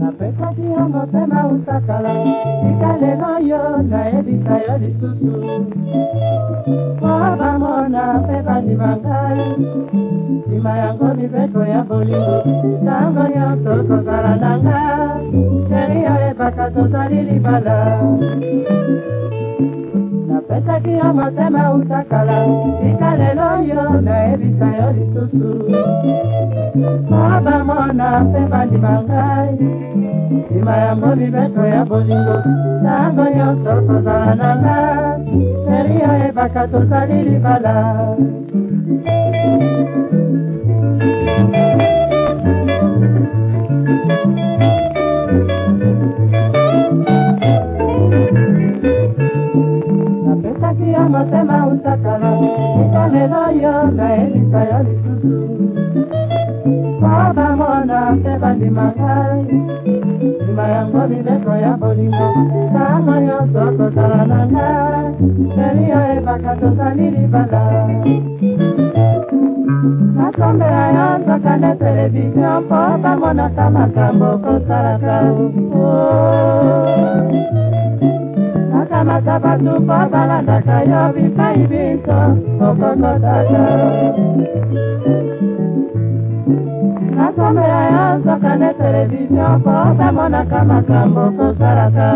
napesaki yo motema utakala tika lelo yo nayebisa yo lisusu mpo bamona mpe bandima ngai nsima yango mibeko ya bolingo ntango nyonso tozala na nga sheri oyebaka tozali libala pesaki yo motema utakala tika lelo yo nayebisa yo lisusu mobamona mpe bandima ngai nsima yango mibeto ya bolingo ntango nyonso kozala na nga sheri oyebaka tozali libala motema untakala italelo yo nayebisa yo lisusu po bamona mpe bandima ngai nsima yango mibeko ya bolingo ntango nyonso tozala na ngai sheri oyebaka tozali libala nasombela yo nzaka nde televizio mpo bamonaka makambo kosalaka oh. ata bato mpo balandaka yo bipai biso okokotaka nasomela yo zoka nde televizio mpo bamonaka makambo kosalaka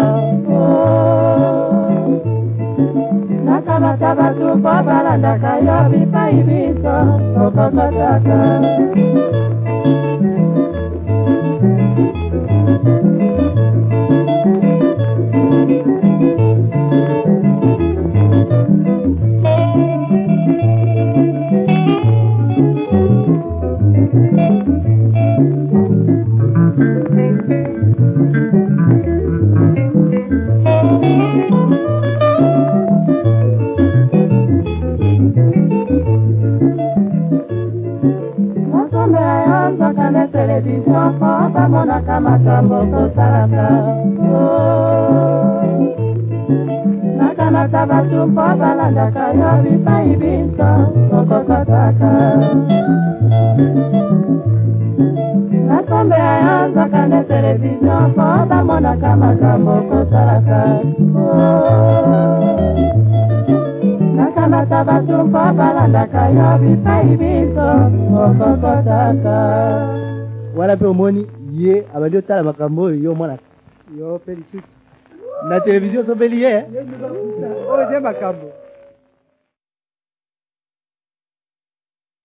oh. natabata bato mpo balandaka yo bipai biso okokotaka banzaka na televizio mpo bamonaka makambo kosalaka oh. nakanaka bato mpo balandaka yo bipai biso okokotaka nasombe ayanzaka na televizio mpo bamonaka makambo kosalaka oh. ata bato mpo balandaka yo bipai biso okokotaka wana mpe omoni ye abandi otala makambo oyo yo mwana yo mpe lisusu na televizio osopeli ye eh? oyo te makambo